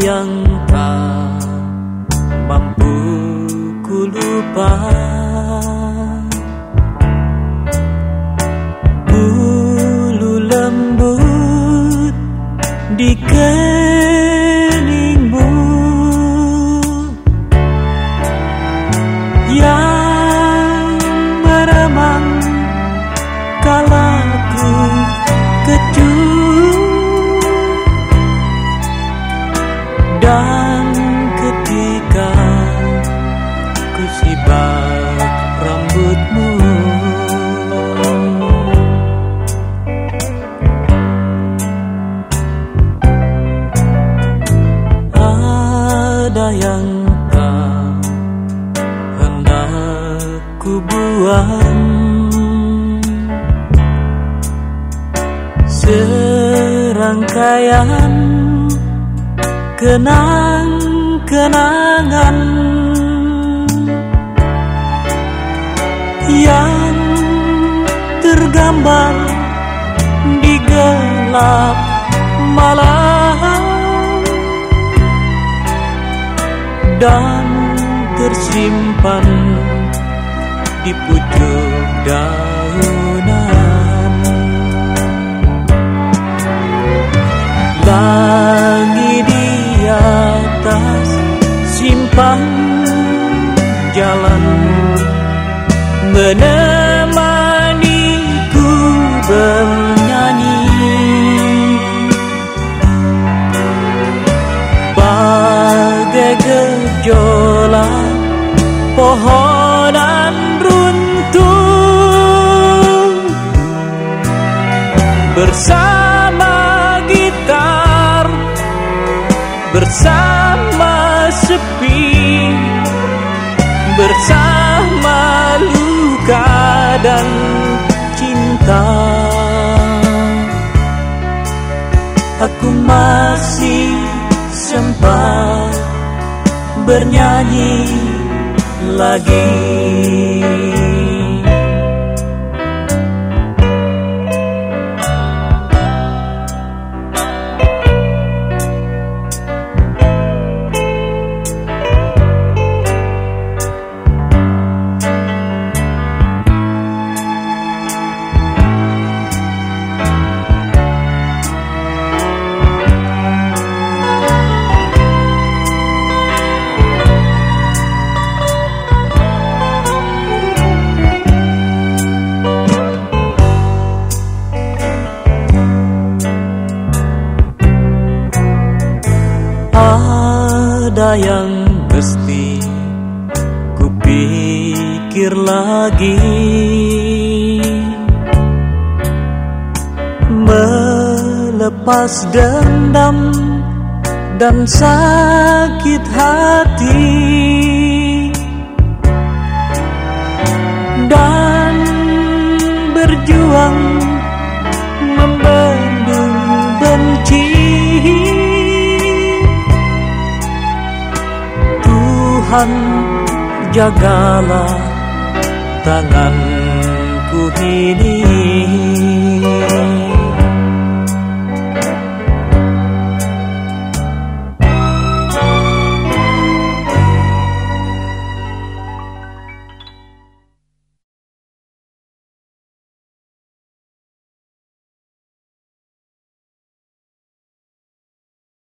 yang tak mampu ku lupakan. Yang tak hendak ku buang. Serangkaian kenang-kenangan yang tergambar di gelap dan tersimpan di pucuk daunan. Langit di atas simpang jalan menemaniku pohonan runtuh. Bersama gitar bersama sepi bersama luka dan cinta. Aku masih sempat bernyanyi lagi ada yang mesti kupikir lagi. Melepas dendam dan sakit hati. Dan berjuang Tuhan jagalah tanganku ini